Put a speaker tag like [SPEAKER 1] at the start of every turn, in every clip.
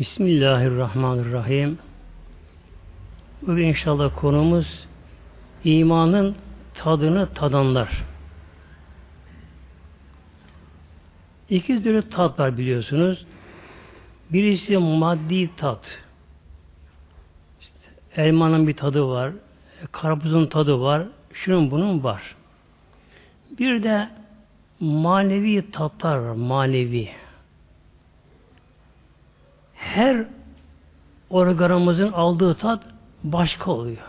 [SPEAKER 1] Bismillahirrahmanirrahim. Bugün inşallah konumuz imanın tadını tadanlar. İki türlü tat var biliyorsunuz. Birisi maddi tat. İşte elmanın bir tadı var, karpuzun tadı var, şunun bunun var. Bir de manevi tatlar var, manevi her organımızın aldığı tat başka oluyor.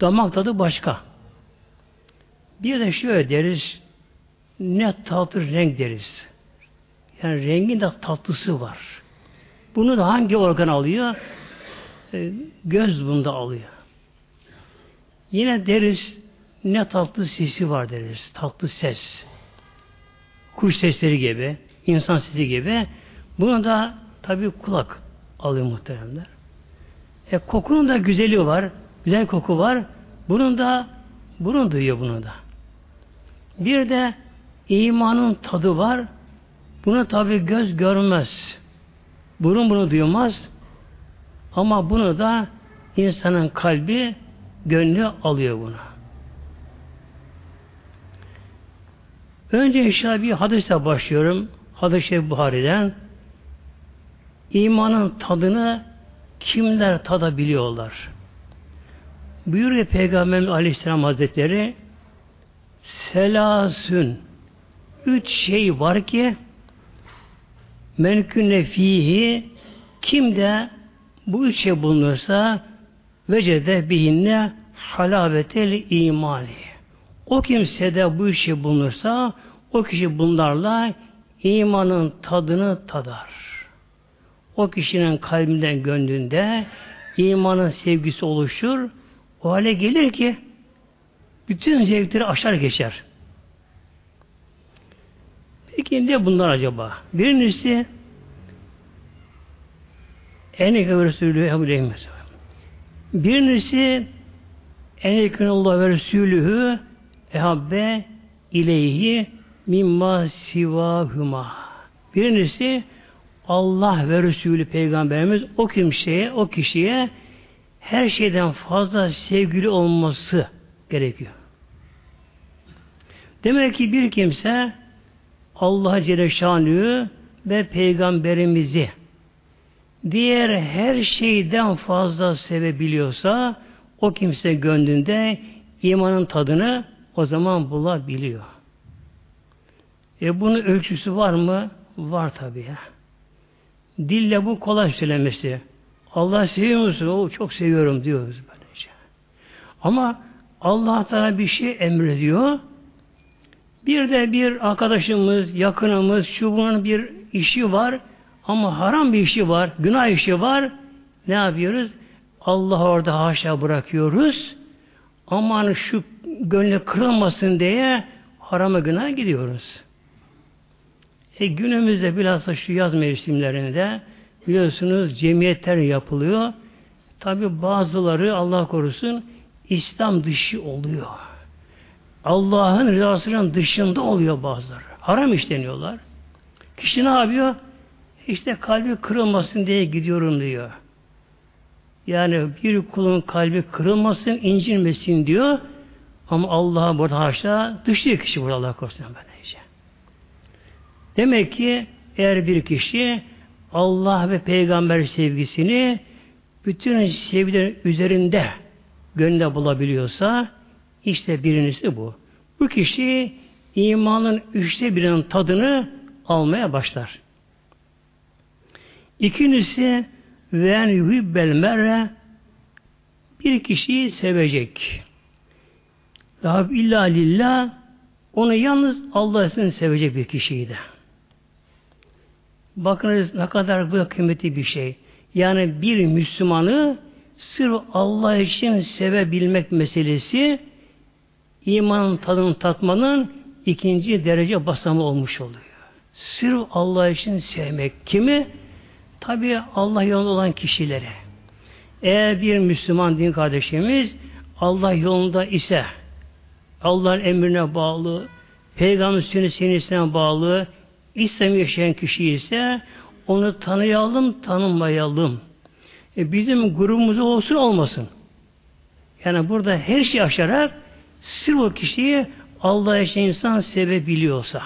[SPEAKER 1] Damak tadı başka. Bir de şöyle deriz, ne tatlı renk deriz. Yani rengin de tatlısı var. Bunu da hangi organ alıyor? E, göz bunda alıyor. Yine deriz, ne tatlı sesi var deriz. Tatlı ses. Kuş sesleri gibi, insan sesi gibi. Bunu da tabi kulak alıyor muhteremler. E, kokunun da güzeli var. Güzel koku var. Bunun da burun duyuyor bunu da. Bir de imanın tadı var. Bunu tabi göz görmez. Burun bunu duymaz. Ama bunu da insanın kalbi gönlü alıyor bunu. Önce inşallah bir hadise başlıyorum. Hadis-i Buhari'den imanın tadını kimler tadabiliyorlar? Buyuruyor Peygamberimiz Aleyhisselam Hazretleri selasün üç şey var ki menkünne fihi kimde bu üç şey bulunursa vecede bihinne halavetel imani. O kimse de bu işi bulunursa o kişi bunlarla imanın tadını tadar o kişinin kalbinden, gönlünde imanın sevgisi oluşur. O hale gelir ki bütün zevkleri aşar geçer. Peki ne bunlar acaba? Birincisi en yakın Resulü Ebu Birincisi en yakın Allah ve Resulühü ehabbe ileyhi mimma sivahuma. Birincisi Allah ve Resulü Peygamberimiz o kimseye, o kişiye her şeyden fazla sevgili olması gerekiyor. Demek ki bir kimse Allah Celle ve Peygamberimizi diğer her şeyden fazla sevebiliyorsa o kimse gönlünde imanın tadını o zaman bulabiliyor. E bunun ölçüsü var mı? Var tabii ya. Dille bu kolay söylemesi. Allah seviyor musun? O çok seviyorum diyoruz böylece. Ama Allah Teala bir şey emrediyor. Bir de bir arkadaşımız, yakınımız, şu bir işi var ama haram bir işi var, günah işi var. Ne yapıyoruz? Allah orada haşa bırakıyoruz. Aman şu gönlü kırılmasın diye harama günah gidiyoruz. E günümüzde bilhassa şu yaz mevsimlerinde biliyorsunuz cemiyetler yapılıyor. Tabi bazıları Allah korusun İslam dışı oluyor. Allah'ın rızasının dışında oluyor bazıları. Haram işleniyorlar. Kişi ne yapıyor? İşte kalbi kırılmasın diye gidiyorum diyor. Yani bir kulun kalbi kırılmasın, incinmesin diyor. Ama Allah'a burada haşa dışlıyor kişi burada Allah korusun böylece. Demek ki eğer bir kişi Allah ve peygamber sevgisini bütün sevgilerin üzerinde gönlünde bulabiliyorsa işte birincisi bu. Bu kişi imanın üçte birinin tadını almaya başlar. İkincisi ven yuhibbel merre bir kişiyi sevecek. Daha illa lillah onu yalnız Allah için sevecek bir kişiyi de. Bakınız ne kadar bu kıymetli bir şey. Yani bir Müslümanı sırf Allah için sevebilmek meselesi imanın tadını tatmanın ikinci derece basamı olmuş oluyor. Sırf Allah için sevmek. Kimi? Tabi Allah yolunda olan kişileri. Eğer bir Müslüman din kardeşimiz Allah yolunda ise Allah'ın emrine bağlı, Peygamber sünnet bağlı, İslam yaşayan kişi ise onu tanıyalım, tanımayalım. E bizim grubumuz olsun olmasın. Yani burada her şey aşarak sırf o kişiyi Allah için insan sevebiliyorsa.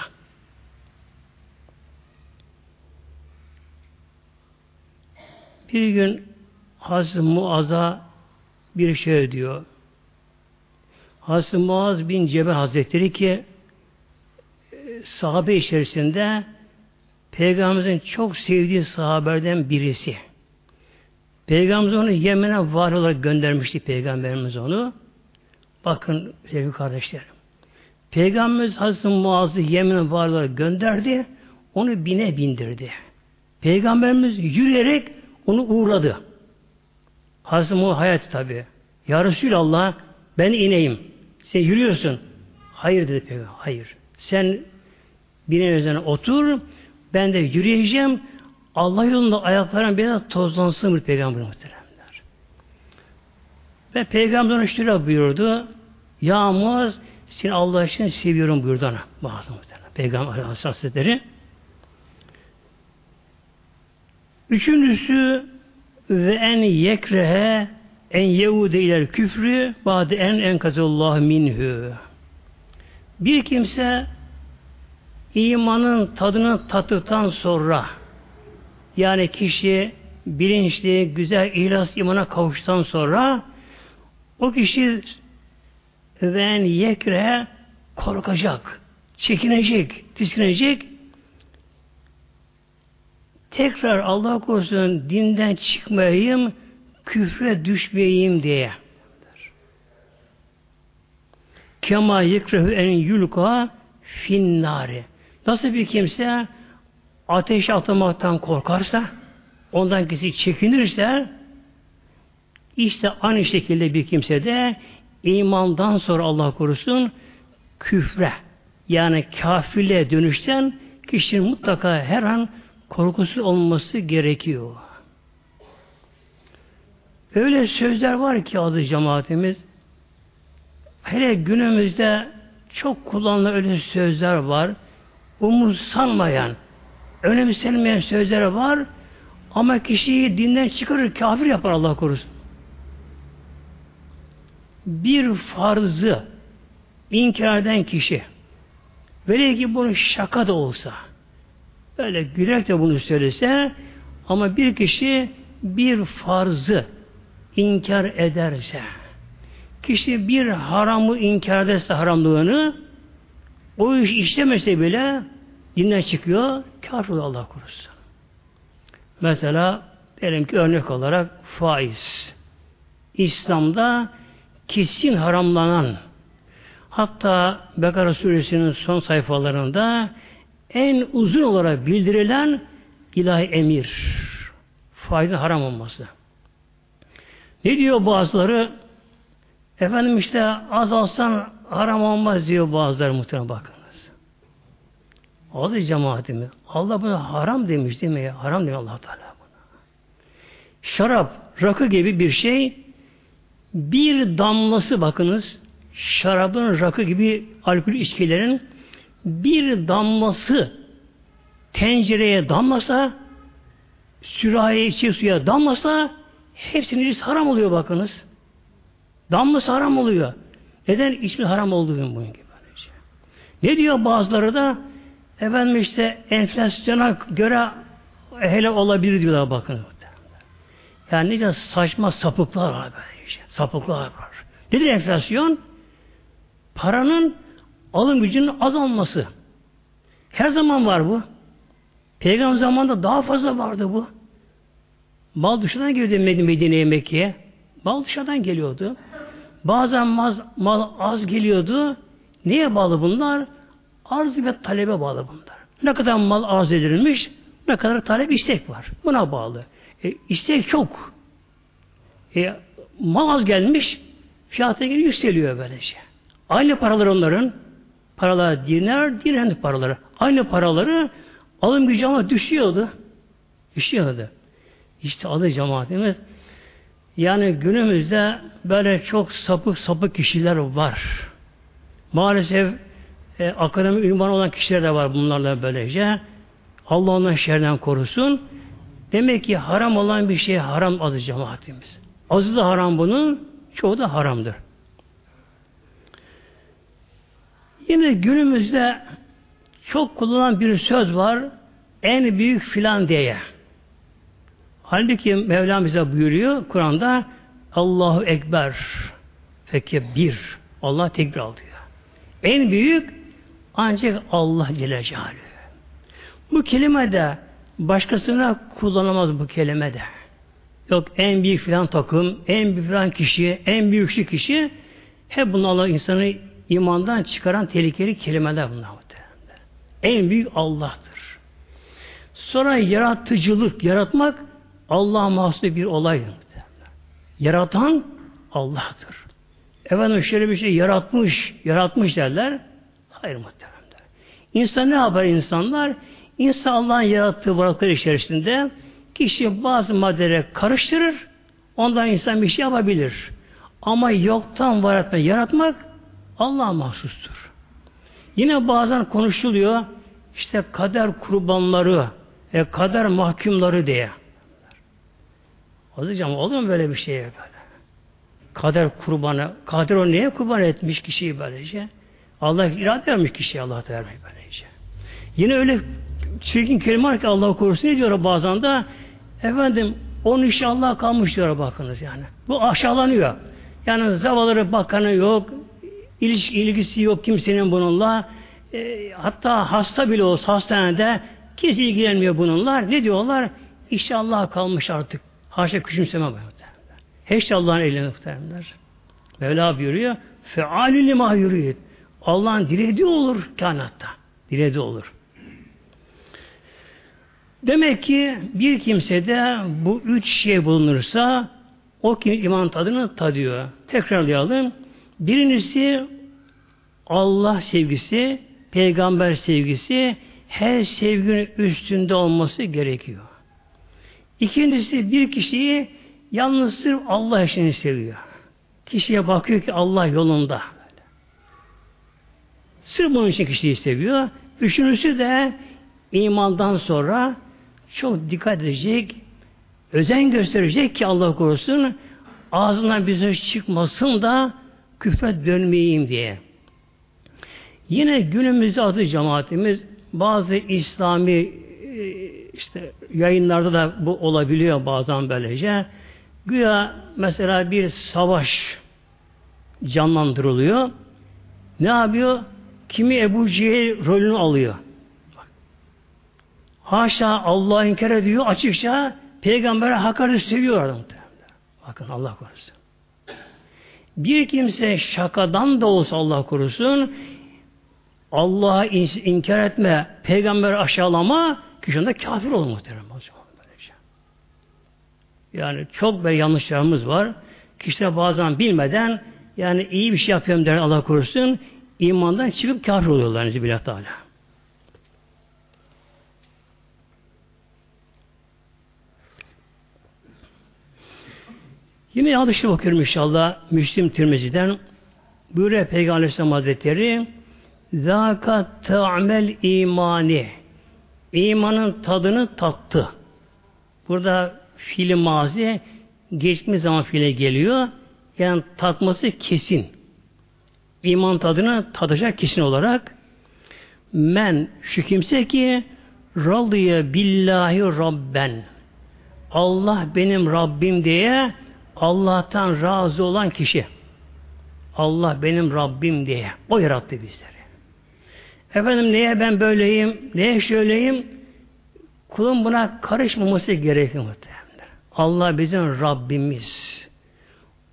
[SPEAKER 1] Bir gün Hazreti Muaz'a bir şey diyor. Hazreti Muaz bin Cebel Hazretleri ki sahabe içerisinde Peygamberimizin çok sevdiği sahaberden birisi. Peygamberimiz onu Yemen'e var olarak göndermişti Peygamberimiz onu. Bakın sevgili kardeşlerim. Peygamberimiz Hazreti Muaz'ı Yemen'e var olarak gönderdi. Onu bine bindirdi. Peygamberimiz yürüyerek onu uğurladı. Hazreti Muaz hayat tabi. Ya Resulallah ben ineyim. Sen yürüyorsun. Hayır dedi Peygamber. Hayır. Sen binin üzerine otur. Ben de yürüyeceğim. Allah yolunda ayaklarım biraz tozlansın bir peygamber muhteremler. Ve peygamber onu şöyle buyurdu. Ya Muaz seni Allah için seviyorum buyurdu ona. Bazı muhterem. Peygamber Hazretleri. Üçüncüsü ve en yekrehe en yehude iler küfrü bade en enkazullah minhü. Bir kimse imanın tadını tattıktan sonra yani kişi bilinçli, güzel, ihlas imana kavuştan sonra o kişi ven yekre korkacak, çekinecek, tiskinecek tekrar Allah korusun dinden çıkmayayım, küfre düşmeyeyim diye. Kema yekrehu en yulka finnari. Nasıl bir kimse ateş atlamaktan korkarsa, ondan kişi çekinirse, işte aynı şekilde bir kimse de imandan sonra Allah korusun küfre yani kafirle dönüşten kişinin mutlaka her an korkusu olması gerekiyor. Öyle sözler var ki adı cemaatimiz hele günümüzde çok kullanılan öyle sözler var. Umursanmayan, önemsenmeyen sözler var ama kişiyi dinden çıkarır, kafir yapar Allah korusun. Bir farzı inkar eden kişi velev ki bunu şaka da olsa öyle gülerek de bunu söylese ama bir kişi bir farzı inkar ederse kişi bir haramı inkar ederse haramlığını o iş işlemese bile dinden çıkıyor, kafir oluyor Allah korusun. Mesela diyelim ki örnek olarak faiz. İslam'da kesin haramlanan hatta Bekara suresinin son sayfalarında en uzun olarak bildirilen ilahi emir. Faizin haram olması. Ne diyor bazıları? Efendim işte az alsan haram olmaz diyor bazıları muhtemelen bakınız. O da cemaatimiz. Allah buna haram demiş değil mi? Haram diyor allah Teala buna. Şarap, rakı gibi bir şey bir damlası bakınız şarabın, rakı gibi alkol içkilerin bir damlası tencereye damlasa sürahiye içi suya damlasa hepsinin haram oluyor bakınız. Damlası haram oluyor. Neden? İçme haram olduğu gibi bunun gibi. Ne diyor bazıları da? Efendim işte enflasyona göre hele olabilir diyorlar bakın. Yani nice saçma sapıklar var böyle işte. Sapıklar var. Nedir enflasyon? Paranın alım gücünün azalması. Her zaman var bu. Peygamber zamanında daha fazla vardı bu. Mal dışından geliyordu Medine'ye Mekke'ye. Mal dışarıdan geliyordu. Bazen mal, mal az geliyordu. Neye bağlı bunlar? Arz ve talebe bağlı bunlar. Ne kadar mal arz edilmiş, ne kadar talep istek var. Buna bağlı. E, istek çok. E, mal az gelmiş, fiyatı yükseliyor böylece. Aynı paralar onların, paralar dinar, dirhem paraları. Aynı paraları alım gücü ama düşüyordu. Düşüyordu. İşte adı cemaatimiz yani günümüzde böyle çok sapık sapık kişiler var. Maalesef e, akademi ünvan olan kişiler de var bunlarla böylece. Allah ondan şerden korusun. Demek ki haram olan bir şey haram adı cemaatimiz. Azı da haram bunun, çoğu da haramdır. Yine günümüzde çok kullanılan bir söz var. En büyük filan diye. Halbuki Mevlam bize buyuruyor Kur'an'da Allahu Ekber bir Allah tekbir alıyor. En büyük ancak Allah Celle Celaluhu. Bu kelime de başkasına kullanamaz bu kelime de. Yok en büyük filan takım, en büyük filan kişi, en büyük kişi hep bunlarla insanı imandan çıkaran tehlikeli kelimeler bunlar. En büyük Allah'tır. Sonra yaratıcılık, yaratmak Allah'a mahsus bir olaydır. Yaratan Allah'tır. Efendim şöyle bir şey yaratmış, yaratmış derler. Hayır muhteremler. İnsan ne yapar insanlar? İnsan Allah'ın yarattığı varlıklar içerisinde kişi bazı maddeleri karıştırır, ondan insan bir şey yapabilir. Ama yoktan var etme, yaratmak Allah'a mahsustur. Yine bazen konuşuluyor, işte kader kurbanları, e, kader mahkumları diye. Hocam olur mu böyle bir şey böyle? Kader kurbanı, kader o neye kurban etmiş kişiyi böylece? Allah irade vermiş kişiye Allah vermiş böylece. Yine öyle çirkin kelime var ki Allah korusun ne diyor bazen de efendim onun işi Allah kalmış diyor bakınız yani. Bu aşağılanıyor. Yani zavalları bakanı yok, ilişki, ilgisi yok kimsenin bununla. E, hatta hasta bile olsa hastanede kimse ilgilenmiyor bununla. Ne diyorlar? İşte Allah kalmış artık. Haşa küçümseme bu. Hiç Allah'ın eline muhteremler. Mevla buyuruyor. Fealü lima yürüyüt. Allah'ın dilediği olur kainatta. Dilediği olur. Demek ki bir kimsede bu üç şey bulunursa o kim iman tadını tadıyor. Tekrarlayalım. Birincisi Allah sevgisi, peygamber sevgisi her sevginin üstünde olması gerekiyor. İkincisi bir kişiyi yalnız Allah için seviyor. Kişiye bakıyor ki Allah yolunda. Sırf bunun için kişiyi seviyor. Üçüncüsü de imandan sonra çok dikkat edecek, özen gösterecek ki Allah korusun ağzından bir söz çıkmasın da küfre dönmeyeyim diye. Yine günümüzde adı cemaatimiz bazı İslami e, işte yayınlarda da bu olabiliyor bazen böylece. Güya mesela bir savaş canlandırılıyor. Ne yapıyor? Kimi Ebu Cehil rolünü alıyor. Haşa Allah inkar ediyor açıkça peygambere hakaret seviyor adam. Bakın Allah korusun. Bir kimse şakadan da olsa Allah korusun Allah'a inkar etme, peygamberi aşağılama kişi onda kafir olur muhterem hocam. Yani çok böyle yanlışlarımız var. Kişiler bazen bilmeden yani iyi bir şey yapıyorum der Allah korusun imandan çıkıp kafir oluyorlar Nezibillah Teala. Yine hadisi bakıyorum inşallah Müslim Tirmizi'den buyuruyor Peygamber Aleyhisselam Hazretleri Zâka ta'mel imani imanın tadını tattı. Burada fiili mazi geçmiş zaman fiile geliyor. Yani tatması kesin. İman tadını tadacak kesin olarak men şu kimse ki radiye billahi rabben Allah benim Rabbim diye Allah'tan razı olan kişi. Allah benim Rabbim diye. O yarattı bizleri. Efendim neye ben böyleyim, neye şöyleyim? Kulun buna karışmaması gerekiyor muhtemelen. Allah bizim Rabbimiz.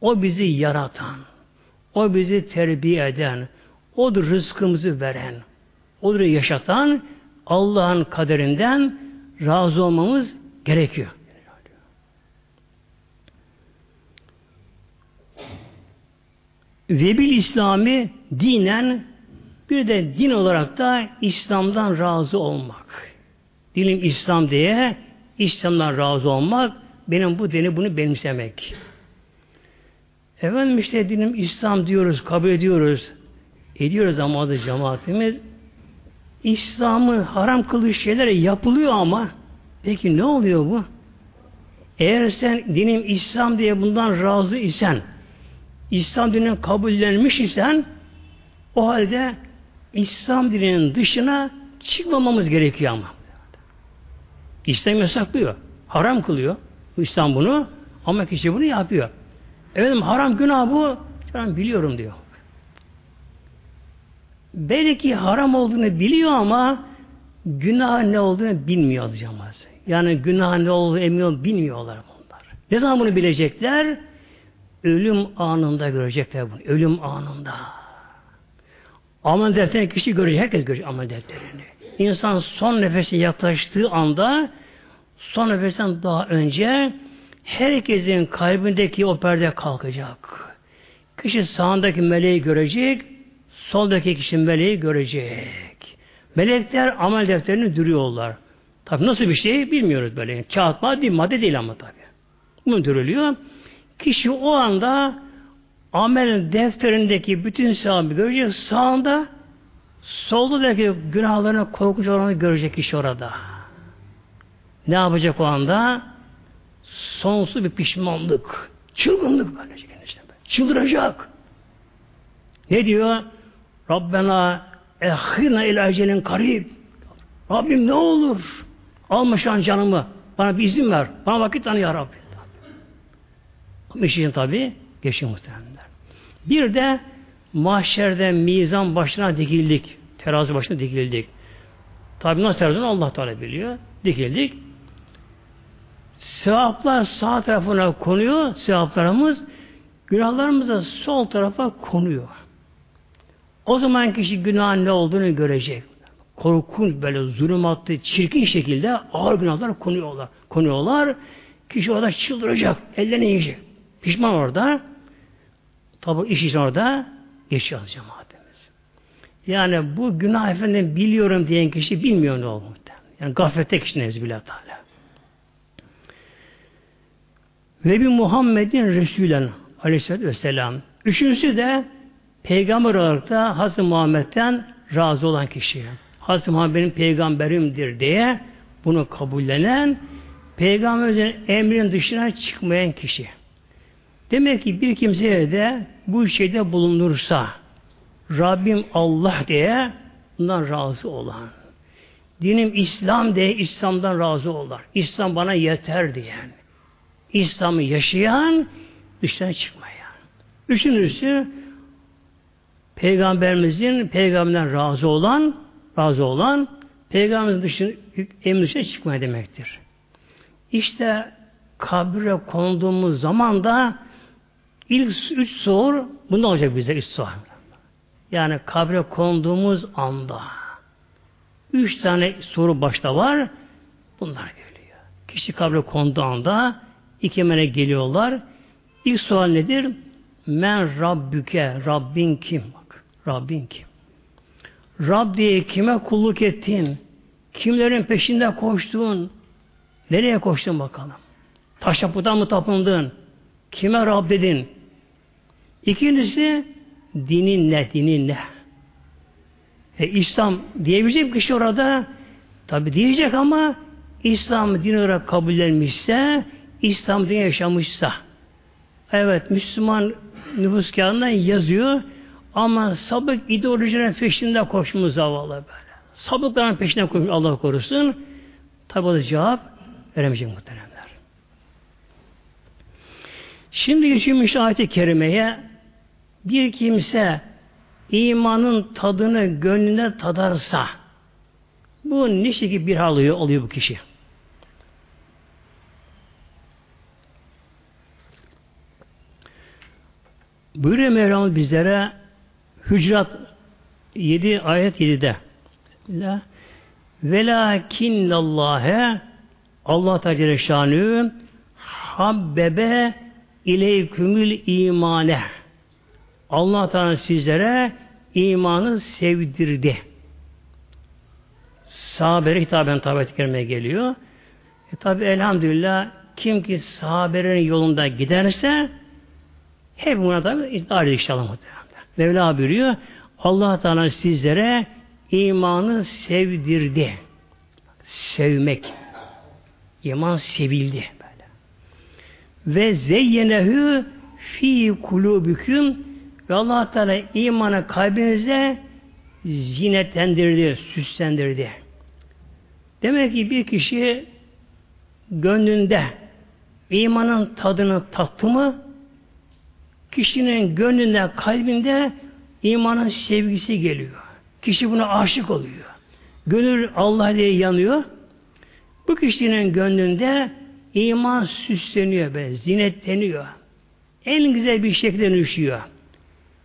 [SPEAKER 1] O bizi yaratan. O bizi terbiye eden. Odur rızkımızı veren. Odur yaşatan. Allah'ın kaderinden razı olmamız gerekiyor. Ve bil İslami dinen bir de din olarak da İslam'dan razı olmak. Dilim İslam diye İslam'dan razı olmak benim bu dini bunu benimsemek. Efendim işte dinim İslam diyoruz, kabul ediyoruz. Ediyoruz ama adı cemaatimiz. İslam'ı haram kıldığı şeyler yapılıyor ama peki ne oluyor bu? Eğer sen dinim İslam diye bundan razı isen, İslam dininin kabullenmiş isen, o halde İslam dininin dışına çıkmamamız gerekiyor ama. İslam yasaklıyor. Haram kılıyor. İslam bunu. Ama kişi bunu yapıyor. Efendim haram günah bu. Ben biliyorum diyor. Belki haram olduğunu biliyor ama günah ne olduğunu bilmiyor cemaat. Yani günah ne olduğunu emiyor, bilmiyorlar bunlar. Ne zaman bunu bilecekler? Ölüm anında görecekler bunu. Ölüm anında. Amel defterini kişi görecek. Herkes görecek amel defterini. İnsan son nefesi yaklaştığı anda son nefesten daha önce herkesin kalbindeki o perde kalkacak. Kişi sağındaki meleği görecek, soldaki kişi meleği görecek. Melekler amel defterini duruyorlar. Tabi nasıl bir şey bilmiyoruz böyle. Kağıt madde, madde değil ama tabi. Bunu dürülüyor. Kişi o anda amel defterindeki bütün sevabı görecek. Sağında soldaki günahlarına korkunç olanı görecek kişi orada. Ne yapacak o anda? Sonsuz bir pişmanlık. Çılgınlık böyle. Işte. Çıldıracak. Ne diyor? Rabbena ehirna ila ecelin karib. Rabbim ne olur? Alma şu an canımı. Bana bir izin ver. Bana vakit tanı ya Rabbi. Ama işin tabi geçin muhtemelenler. Bir de mahşerde mizan başına dikildik. Terazi başına dikildik. Tabi nasıl terazi Allah Teala biliyor. Dikildik. Sevaplar sağ tarafına konuyor. Sevaplarımız günahlarımız da sol tarafa konuyor. O zaman kişi günah ne olduğunu görecek. Korkunç böyle zulümatlı, çirkin şekilde ağır günahlar konuyorlar. Konuyorlar. Kişi orada çıldıracak. Ellerini yiyecek. Pişman orada. Tabi iş için orada geçiyor cemaatimiz. Yani bu günah efendim biliyorum diyen kişi bilmiyor ne olduğunu. Yani gaflette kişi nezbillah Teala. Ve bir Muhammed'in Resulen aleyhissalatü vesselam. Üçüncüsü de peygamber olarak da Hazreti Muhammed'den razı olan kişi. Hazreti Muhammed'in peygamberimdir diye bunu kabullenen peygamberin emrinin dışına çıkmayan kişi. Demek ki bir kimseye de bu şeyde bulunursa Rabbim Allah diye bundan razı olan. Dinim İslam diye İslam'dan razı olan. İslam bana yeter diyen. İslam'ı yaşayan dıştan çıkmayan. Üçüncüsü Peygamberimizin peygamberden razı olan razı olan peygamberimizin dışına, emri dışına çıkmaya demektir. İşte kabre konduğumuz zaman da ilk üç soru bundan olacak bize üç soru. Yani kabre konduğumuz anda üç tane soru başta var. Bunlar geliyor. Kişi kabre konduğu anda iki melek geliyorlar. İlk sual nedir? Men Rabbüke, Rabbin kim? Bak, Rabbin kim? Rab diye kime kulluk ettin? Kimlerin peşinde koştun? Nereye koştun bakalım? Taş yapıdan mı tapındın? Kime Rab dedin? İkincisi dinin ne? Dinin ne? E, İslam diyebilecek kişi orada tabi diyecek ama İslam din olarak kabullenmişse İslam din yaşamışsa evet Müslüman nüfus kağıdında yazıyor ama sabık ideolojinin peşinde koşmuş zavallı böyle. Sabıkların peşinden koşmuş Allah korusun. Tabi o da cevap veremeyecek muhteremler. Şimdi geçiyormuş ayet-i kerimeye bir kimse imanın tadını gönlüne tadarsa bu ne şekilde bir hal oluyor, oluyor bu kişi. Buyuruyor Mevlam bizlere Hücrat 7 ayet 7'de Bismillah. Velakinnallâhe Allah Teala şanü habbebe ileykümül imane Allah Teala sizlere imanı sevdirdi. Sahabere hitaben tabi kerime geliyor. E tabi elhamdülillah kim ki sahabelerin yolunda giderse hep buna tabi iddia inşallah muhtemelen. Mevla buyuruyor Allah Teala sizlere imanı sevdirdi. Sevmek. İman sevildi. Ve zeyyenehu fi kulubüküm ve allah Teala imanı kalbinize zinetlendirdi, süslendirdi. Demek ki bir kişi gönlünde imanın tadını tattı mı kişinin gönlünde, kalbinde imanın sevgisi geliyor. Kişi buna aşık oluyor. Gönül Allah diye yanıyor. Bu kişinin gönlünde iman süsleniyor be, zinetleniyor. En güzel bir şekilde düşüyor.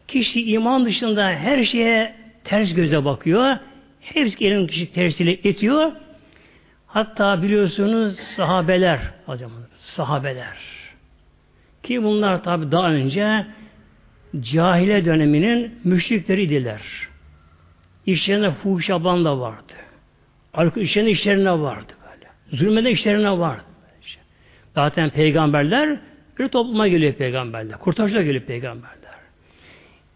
[SPEAKER 1] Kişi iman dışında her şeye ters göze bakıyor. Hepsi elin kişi tersiyle etiyor. Hatta biliyorsunuz sahabeler, hocam, sahabeler. Ki bunlar tabi daha önce cahile döneminin müşrikleriydiler. İşlerinde fuhuşaban da vardı. Alkol işlerinde işlerine vardı böyle. Zulmede işlerine vardı. Zaten peygamberler bir topluma geliyor peygamberler. Kurtarıcılar geliyor peygamberler.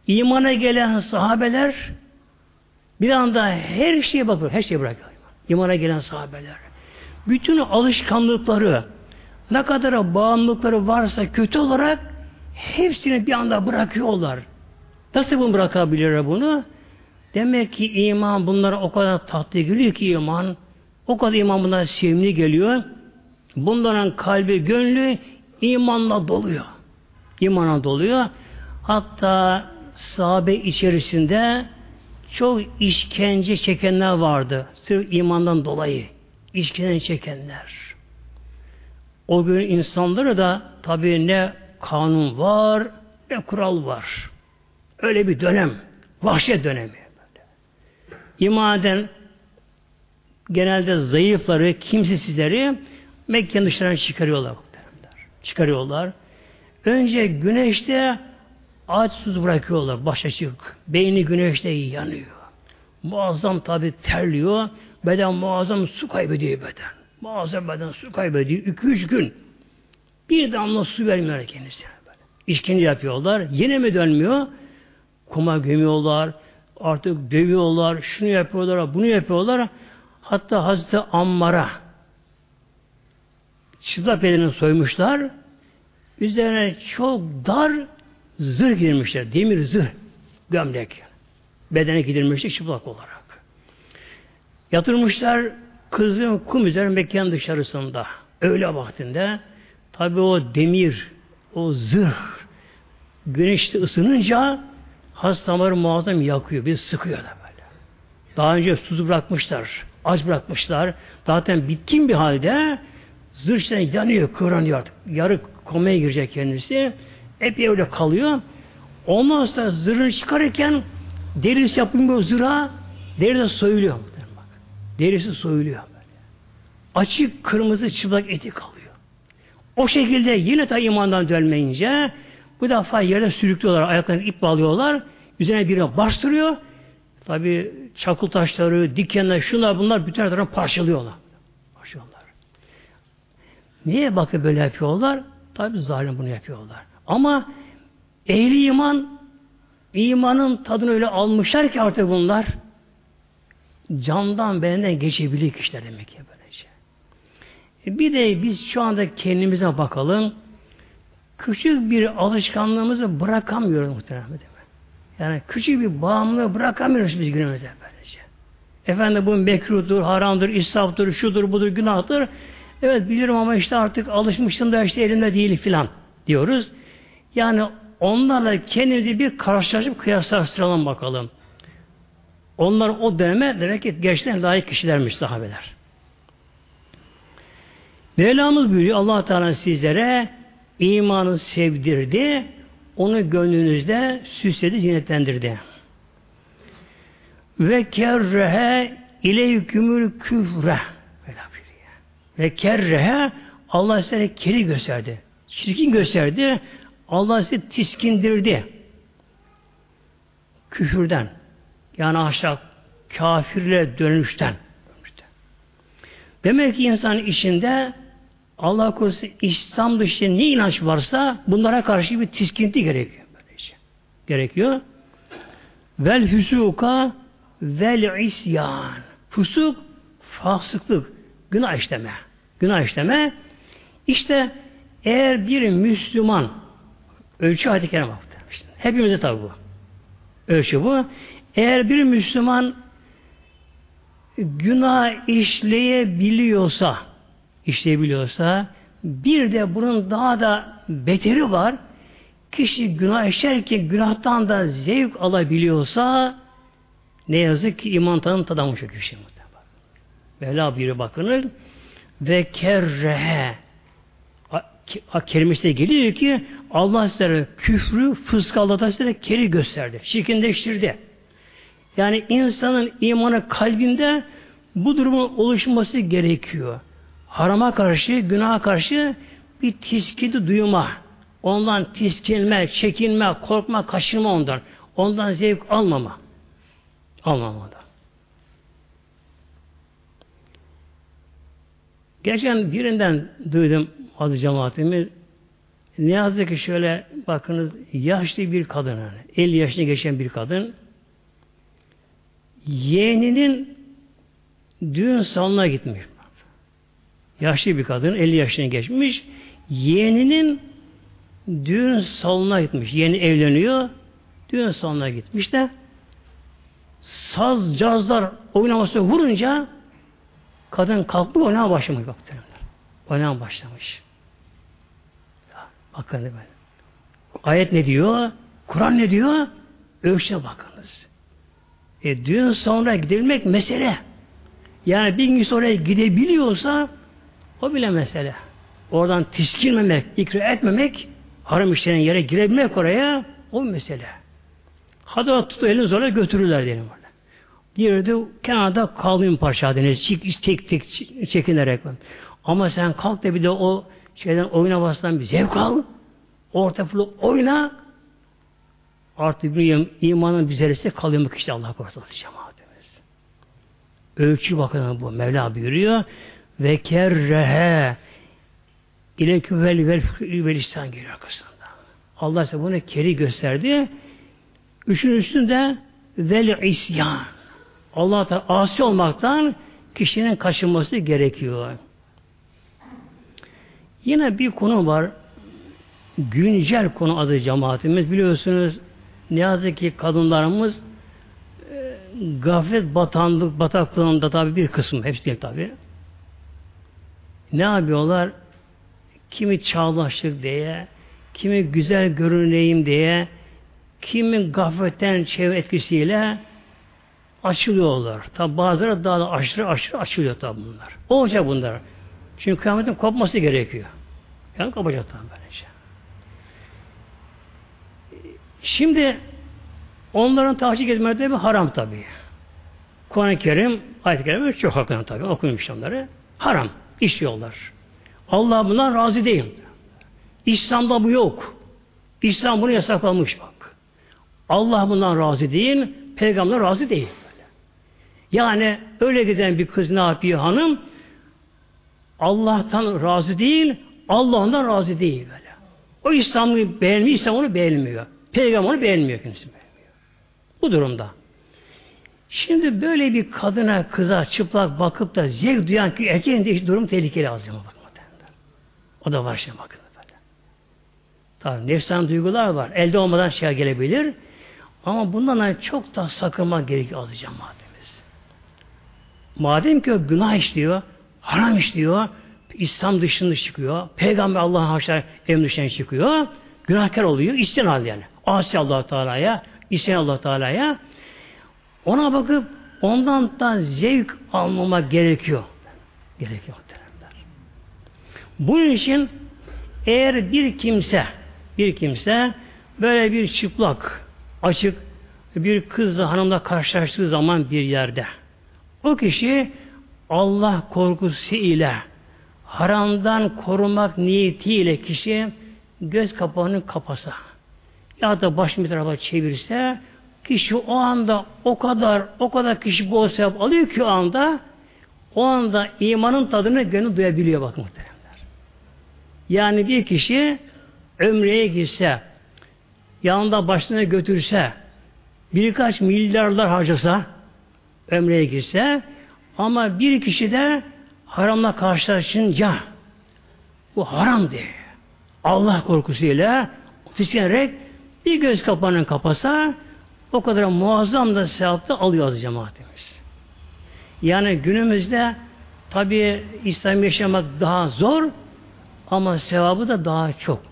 [SPEAKER 1] İmana gelen sahabeler bir anda her şeye bakıyor. Her şeye bırakıyor. İmana gelen sahabeler. Bütün alışkanlıkları ne kadar bağımlılıkları varsa kötü olarak hepsini bir anda bırakıyorlar. Nasıl bunu bırakabilirler bunu? Demek ki iman bunlara o kadar tatlı geliyor ki iman. O kadar iman bunlara sevimli geliyor. Bunların kalbi, gönlü imanla doluyor. İmana doluyor. Hatta sahabe içerisinde çok işkence çekenler vardı. Sırf imandan dolayı. İşkence çekenler. O gün insanları da tabii ne kanun var ne kural var. Öyle bir dönem. Vahşet dönemi. İmaden genelde zayıfları, kimsesizleri Mekke'nin dışarı çıkarıyorlar. Çıkarıyorlar. Önce güneşte ağaç suz bırakıyorlar baş açık. Beyni güneşte yanıyor. Muazzam tabi terliyor. Beden muazzam su kaybediyor beden. Muazzam beden su kaybediyor. İki üç gün. Bir damla su vermiyor kendisine. Böyle. İşkence yapıyorlar. Yine mi dönmüyor? Kuma gömüyorlar. Artık dövüyorlar. Şunu yapıyorlar. Bunu yapıyorlar. Hatta Hazreti Ammar'a çıplak bedenini soymuşlar. Üzerine çok dar zırh girmişler. Demir zırh. Gömlek. Bedene gidilmişler çıplak olarak. Yatırmışlar kızgın kum üzerine mekan dışarısında. Öyle vaktinde tabi o demir, o zırh güneşte ısınınca hastaları muazzam yakıyor. Bir sıkıyor da böyle. Daha önce susuz bırakmışlar. Aç bırakmışlar. Zaten bitkin bir halde zırh yanıyor, kıvranıyor artık. Yarı komaya girecek kendisi. Epey öyle kalıyor. Ondan sonra zırhını çıkarırken derisi yapılmıyor zırha, deri de soyuluyor. Derisi soyuluyor. Açık kırmızı çıplak eti kalıyor. O şekilde yine ta imandan dönmeyince bu defa yere sürüklüyorlar, ayaklarını ip bağlıyorlar, üzerine birine bastırıyor. Tabi çakıl taşları, dikenler, şunlar bunlar bütün tarafından. Parçalıyorlar. Niye bakın böyle yapıyorlar? Tabi zalim bunu yapıyorlar. Ama ehli iman imanın tadını öyle almışlar ki artık bunlar candan bedenden geçebilir kişiler demek ki böylece. E bir de biz şu anda kendimize bakalım. Küçük bir alışkanlığımızı bırakamıyoruz muhtemelen. Yani küçük bir bağımlılığı bırakamıyoruz biz günümüzde böylece. Efendim bu mekruhtur, haramdır, israftır, şudur, budur, günahtır. Evet bilirim ama işte artık alışmıştım da işte elimde değil filan diyoruz. Yani onlarla kendimizi bir karşılaşıp kıyaslaştıralım bakalım. Onlar o döneme demek ki gençler layık kişilermiş sahabeler. Mevlamız buyuruyor allah Teala sizlere imanı sevdirdi, onu gönlünüzde süsledi, zinetlendirdi. Ve kerrehe ileykümül küfre ve kerrehe Allah size keri gösterdi. Çirkin gösterdi. Allah sizi tiskindirdi. Küfürden. Yani aşağı kafirle dönüşten. Demek ki insan içinde Allah korusun İslam dışı ne inanç varsa bunlara karşı bir tiskinti gerekiyor. Böylece. Gerekiyor. Vel füsuka vel isyan. Fusuk, fasıklık, günah işleme. Günah işleme. İşte Eğer bir Müslüman ölçü ayet-i kerime işte. Hepimize tabi bu. Ölçü bu. Eğer bir Müslüman günah işleyebiliyorsa işleyebiliyorsa bir de bunun daha da beteri var. Kişi günah işlerken günahtan da zevk alabiliyorsa ne yazık ki iman tanım tadamış o kişi. Mevla biri bakınır ve kerrehe kelimesi geliyor ki Allah sizlere küfrü, fıskı Allah'tan keri gösterdi. Şirkinleştirdi. Yani insanın imanı kalbinde bu durumun oluşması gerekiyor. Harama karşı, günaha karşı bir tiskidi duyma. Ondan tiskinme, çekinme, korkma, kaçınma ondan. Ondan zevk almama. Almama da. Geçen birinden duydum adı cemaatimiz. Ne yazık ki şöyle bakınız yaşlı bir kadın yani. 50 yaşına geçen bir kadın yeğeninin düğün salonuna gitmiş. Yaşlı bir kadın 50 yaşına geçmiş. Yeğeninin düğün salonuna gitmiş. Yeni evleniyor. Düğün salonuna gitmiş de saz, cazlar oynaması vurunca kadın kalkıp oynamaya başlamış bak Oynamaya başlamış. Bakın böyle. Ayet ne diyor? Kur'an ne diyor? Ölçüne bakınız. E düğün sonra gidebilmek mesele. Yani bir gün sonra gidebiliyorsa o bile mesele. Oradan tiskinmemek, ikra etmemek, haram işlerin yere girebilmek oraya o mesele. Hadi tut elini zorla götürürler diyelim orada. Girdi kenarda kalmayın parça deniz. Çek, çek, çek, çekinerek. Ama sen kalk da bir de o şeyden oyuna bastan bir zevk al. Orta flu oyna. Artık bir imanın düzelirse kalıyor işte Allah korusun cemaatimiz. Ölçü bakın bu. Mevla buyuruyor. Ve kerrehe ilekü vel vel vel ihsan geliyor arkasında. Allah size bunu keri gösterdi. Üçün üstünde vel isyan. Allah da asi olmaktan kişinin kaçınması gerekiyor. Yine bir konu var. Güncel konu adı cemaatimiz. Biliyorsunuz ne yazık ki kadınlarımız e, gaflet batanlık, bataklığında tabi bir kısmı, hepsi değil tabi. Ne yapıyorlar? Kimi çağlaştık diye, kimi güzel görüneyim diye, kimin gafletten çevre etkisiyle açılıyorlar. Tabi bazıları daha da aşırı aşırı açılıyor tabi bunlar. Olacak bunlar. Çünkü kıyametin kopması gerekiyor. Yani kopacak tabi böylece. Şimdi onların tahcik etmeleri bir haram tabi. Kur'an-ı Kerim, ayet-i Kerim çok hakkında tabi. Okumuş onları. Haram. işliyorlar. Allah bundan razı değil. İslam'da bu yok. İslam bunu yasaklamış bak. Allah bundan razı değil, peygamber razı değil. Yani öyle giden bir kız ne yapıyor hanım? Allah'tan razı değil, Allah ondan razı değil böyle. O İslam'ı beğenmiyor, onu beğenmiyor. Peygamber onu beğenmiyor kimse beğenmiyor. Bu durumda. Şimdi böyle bir kadına, kıza çıplak bakıp da zevk duyan ki erkeğin de durum tehlikeli az bakma. O da var şimdi bakın böyle. Tabi nefsan duygular var. Elde olmadan şey gelebilir. Ama bundan çok da sakınma gerekiyor mademiz. Madem ki o günah işliyor, haram işliyor, İslam dışında çıkıyor, Peygamber Allah'ın haşa emri dışına çıkıyor, günahkar oluyor, isyan halde yani. Asi allah Teala'ya, isyan allah Teala'ya ona bakıp ondan da zevk almama gerekiyor. Gerekiyor. Bunun için eğer bir kimse bir kimse böyle bir çıplak açık bir kızla hanımla karşılaştığı zaman bir yerde o kişi Allah korkusu ile haramdan korumak niyetiyle kişi göz kapağını kapasa ya da baş bir tarafa çevirse kişi o anda o kadar o kadar kişi bol sevap alıyor ki o anda o anda imanın tadını gönül duyabiliyor bakın muhtemelen. Yani bir kişi ömreye gitse yanında başına götürse birkaç milyarlar harcasa ömreye gitse ama bir kişi de haramla karşılaşınca bu haram diye. Allah korkusuyla tiskenerek bir göz kapağını kapasa o kadar muazzam da sevapta alıyoruz cemaatimiz. Yani günümüzde tabi İslam yaşamak daha zor ama sevabı da daha çok.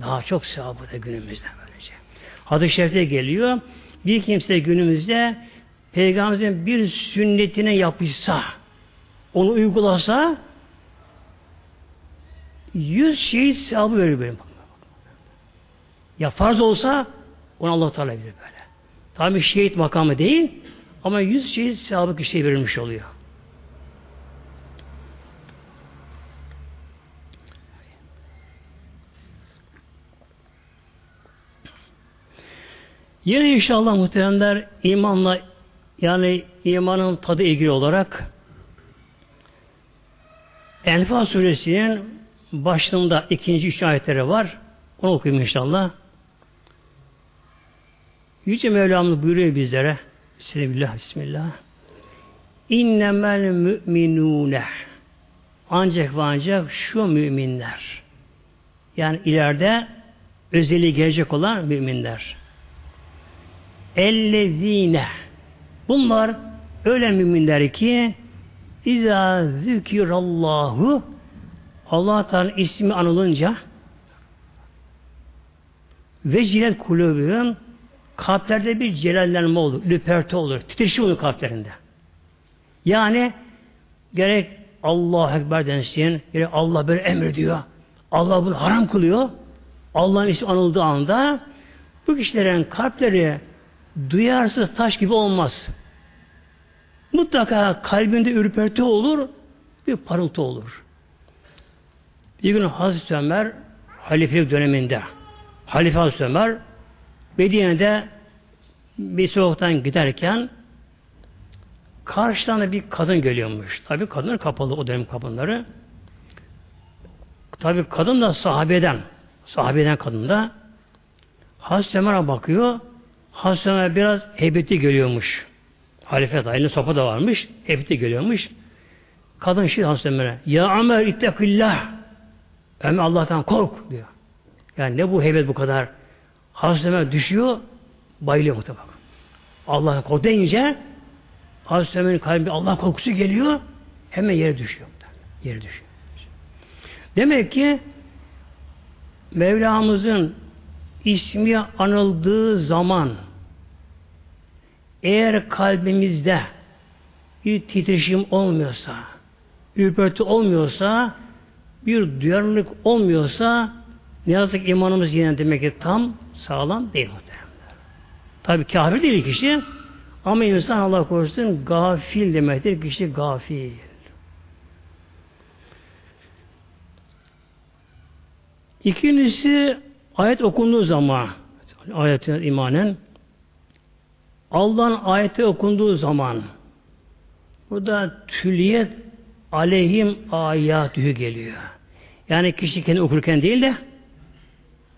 [SPEAKER 1] Daha çok sevabı da günümüzde böylece. Hadis-i Şerif'te geliyor. Bir kimse günümüzde Peygamberimizin bir sünnetine yapışsa, onu uygulasa yüz şehit sevabı verir benim. Ya farz olsa onu Allah Teala verir böyle. Tabi şehit makamı değil ama yüz şehit sevabı kişiye verilmiş oluyor. Yine inşallah muhteremler imanla yani imanın tadı ilgili olarak Enfal suresinin başlığında ikinci üç ayetleri var. Onu okuyayım inşallah. Yüce Mevlamız buyuruyor bizlere Bismillah, Bismillah. İnnemel müminune ancak ve ancak şu müminler yani ileride özeli gelecek olan müminler ellezine bunlar öyle müminler ki İzâ zükirallahu Allah Teala ismi anılınca ve cilet kulübün kalplerde bir celallenme olur, lüperte olur, titreşim olur kalplerinde. Yani gerek Allah Ekber densin, gerek Allah böyle emrediyor, Allah bunu haram kılıyor, Allah'ın ismi anıldığı anda bu kişilerin kalpleri duyarsız taş gibi olmaz. Mutlaka kalbinde ürperti olur, bir parıltı olur. Bir gün Hazreti Ömer halifelik döneminde Halife Hazreti Ömer Medine'de bir sokaktan giderken karşıdan bir kadın geliyormuş. Tabi kadınlar kapalı o dönem kapınları. Tabi kadın da sahabeden sahabeden kadın da Hazreti Ömer'e bakıyor. Ömer biraz heybetli geliyormuş. Halife da elinde sopa da varmış. Heybetli geliyormuş. Kadın şimdi Hazreti Ömer'e Ya Ömer ittekillah Ömer Allah'tan kork diyor. Yani ne bu heybet bu kadar? Hazreti düşüyor, bayılıyor muhtemelen. Allah'tan kork deyince Hazreti kalbinde Allah korkusu geliyor, hemen yere düşüyor. Yere düşüyor. Demek ki Mevlamızın ismi anıldığı zaman eğer kalbimizde bir titreşim olmuyorsa, ürperti olmuyorsa, bir duyarlılık olmuyorsa ne yazık imanımız yine demek ki tam sağlam değil muhtemelen. Tabi kafir değil kişi ama insan Allah korusun gafil demektir. Kişi gafil. İkincisi ayet okunduğu zaman ayetin imanen Allah'ın ayeti okunduğu zaman burada tüliyet aleyhim ayatühü geliyor. Yani kişi kendi okurken değil de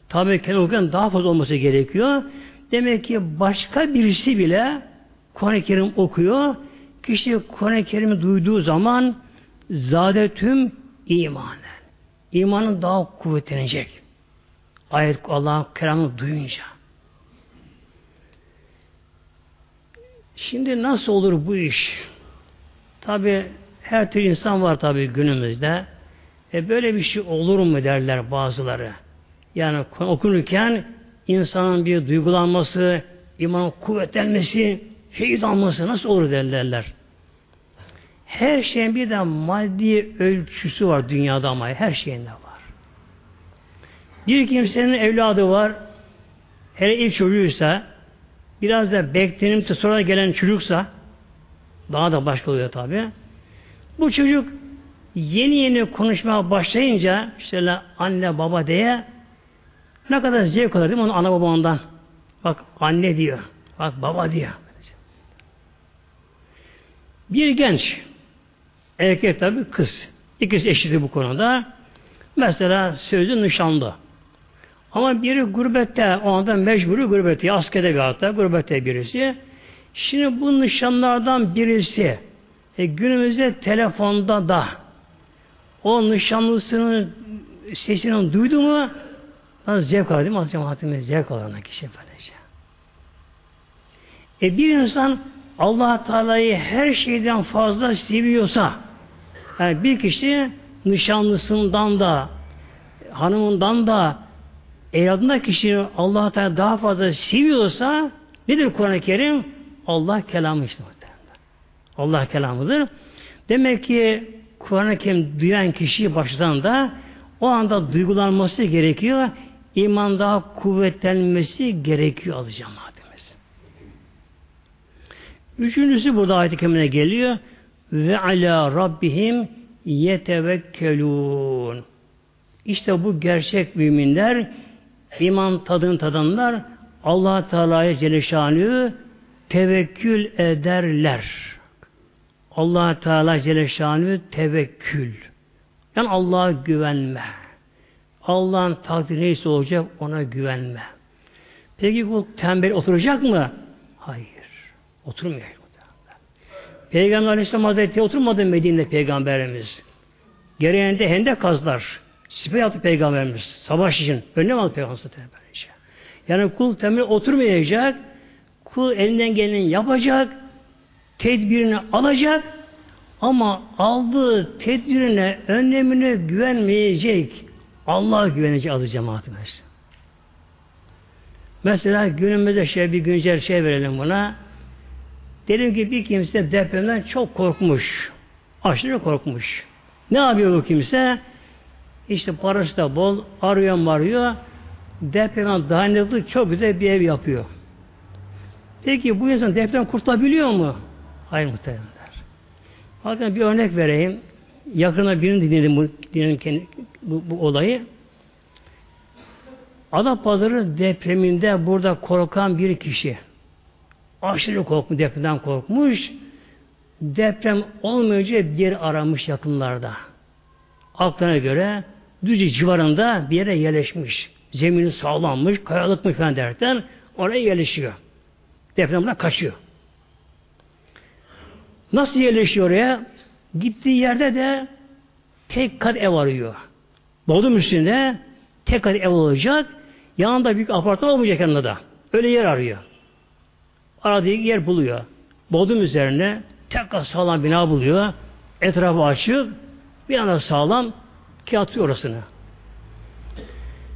[SPEAKER 1] tabi kendi okurken daha fazla olması gerekiyor. Demek ki başka birisi bile Kur'an-ı Kerim okuyor. Kişi Kur'an-ı Kerim'i duyduğu zaman tüm imanen. İmanın daha kuvvetlenecek. Ayet Allah'ın kelamını duyunca. Şimdi nasıl olur bu iş? Tabi her tür insan var tabi günümüzde. E böyle bir şey olur mu derler bazıları. Yani okunurken insanın bir duygulanması, iman kuvvetlenmesi, feyiz alması nasıl olur derler. Her şeyin bir de maddi ölçüsü var dünyada ama her şeyinde var. Bir kimsenin evladı var, hele ilk çocuğuysa, biraz da beklenip de sonra gelen çocuksa, daha da başka oluyor tabi. Bu çocuk yeni yeni konuşmaya başlayınca işte anne baba diye ne kadar zevk alır değil mi onun ana babandan. Bak anne diyor. Bak baba diyor. Bir genç erkek tabi kız. İkisi eşiti bu konuda. Mesela sözü nişanlı. Ama biri gurbette, o anda mecburi gurbette, askerde bir hatta gurbette birisi. Şimdi bu nişanlardan birisi e, günümüzde telefonda da o nişanlısının sesini duydu mu nasıl zevk alır değil mi? Cemaatimiz zevk ona kişi böylece. E bir insan allah Teala'yı her şeyden fazla seviyorsa yani bir kişi nişanlısından da hanımından da evladında kişi allah Teala daha fazla seviyorsa nedir Kur'an-ı Kerim? Allah kelamı işte. Allah kelamıdır. Demek ki Kur'an-ı Kerim duyan kişi baştan da o anda duygulanması gerekiyor. İman daha kuvvetlenmesi gerekiyor adı cemaatimiz. Üçüncüsü burada ayet-i kerimine geliyor. Ve ala rabbihim yetevekkelun. İşte bu gerçek müminler, iman tadını tadanlar, allah Teala'ya Celle tevekkül ederler. allah Teala Celle tevekkül. Yani Allah'a güvenme. Allah'ın takdiri neyse olacak ona güvenme. Peki bu tembel oturacak mı? Hayır. Oturmuyor. Peygamber Aleyhisselam Hazretleri oturmadı Medine'de Peygamberimiz. Gereğinde hendek kazlar. Siper yaptı Peygamberimiz. Savaş için. Önlem aldı Peygamber böylece. Yani kul tembel oturmayacak. Kul elinden geleni yapacak. Tedbirini alacak. Ama aldığı tedbirine, önlemine güvenmeyecek. Allah'a güvenecek adı cemaatimiz. Mesela günümüzde şey bir güncel şey verelim buna. Dedim ki bir kimse depremden çok korkmuş. Aşırı korkmuş. Ne yapıyor bu kimse? İşte parası da bol, arıyor arıyor. Depremden dayanıklı çok güzel bir ev yapıyor. Peki bu insan deprem kurtulabiliyor mu? Hayır muhtemelenler. Bakın bir örnek vereyim. Yakına birini dinledim bu, dinledim bu, bu olayı. Adapazarı depreminde burada korkan bir kişi aşırı korkmuş, depremden korkmuş. Deprem olmayınca bir yer aramış yakınlarda. Aklına göre Düzce civarında bir yere yerleşmiş. Zemini sağlanmış, kayalıkmış falan derken oraya yerleşiyor. Depremden kaçıyor. Nasıl yerleşiyor oraya? Gittiği yerde de tek kat ev arıyor. Bodrum üstünde tek kat ev olacak. Yanında büyük apartman olmayacak yanında da. Öyle yer arıyor. Aradığı yer buluyor. Bodrum üzerine tek sağlam bina buluyor. Etrafı açık. Bir anda sağlam ki atıyor orasını.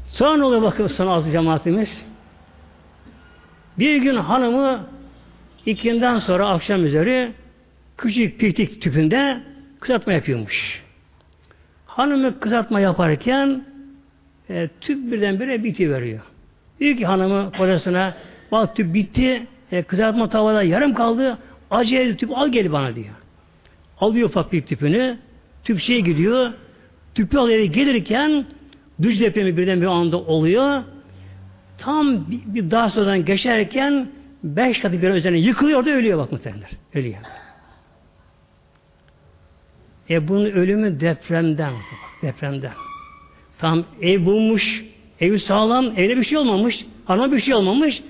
[SPEAKER 1] Sonra ne oluyor bakın sana azı cemaatimiz? Bir gün hanımı ikinden sonra akşam üzeri küçük piknik tüpünde kısaltma yapıyormuş. Hanımı kısaltma yaparken e, tüp birdenbire biti veriyor. Diyor ki hanımı kocasına bak tüp bitti e, kızartma tavada yarım kaldı. Acele tüp al gel bana diyor. Alıyor fakir tüpünü. Tüpçüye gidiyor. Tüpü al eve gelirken düz depremi birden bir anda oluyor. Tam bir, bir daha sonradan geçerken beş katı bir üzerine yıkılıyor orada ölüyor bak muhtemelen. Ölüyor. E bunun ölümü depremden. Depremden. Tam ev bulmuş, evi sağlam, evde bir şey olmamış, ana bir şey olmamış.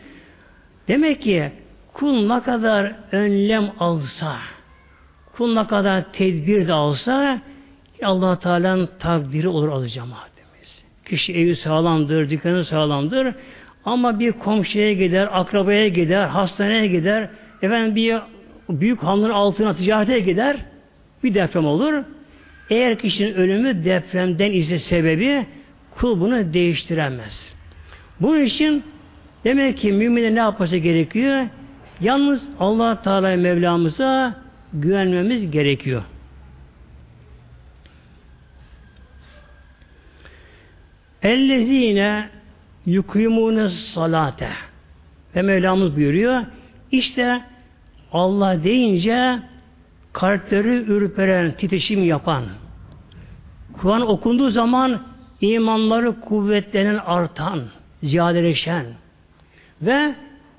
[SPEAKER 1] Demek ki kul ne kadar önlem alsa, kul ne kadar tedbir de alsa allah Teala'nın takdiri olur azı cemaatimiz. Kişi evi sağlamdır, dükkanı sağlamdır ama bir komşuya gider, akrabaya gider, hastaneye gider, efendim bir büyük hanların altına ticarete gider, bir deprem olur. Eğer kişinin ölümü depremden ise sebebi kul bunu değiştiremez. Bunun için Demek ki mümine ne yapması gerekiyor? Yalnız Allah Teala Mevlamıza güvenmemiz gerekiyor. Ellezine yukimune salate ve Mevlamız buyuruyor. İşte Allah deyince kalpleri ürperen, titreşim yapan, Kur'an okunduğu zaman imanları kuvvetlenen, artan, ziyadeleşen, ve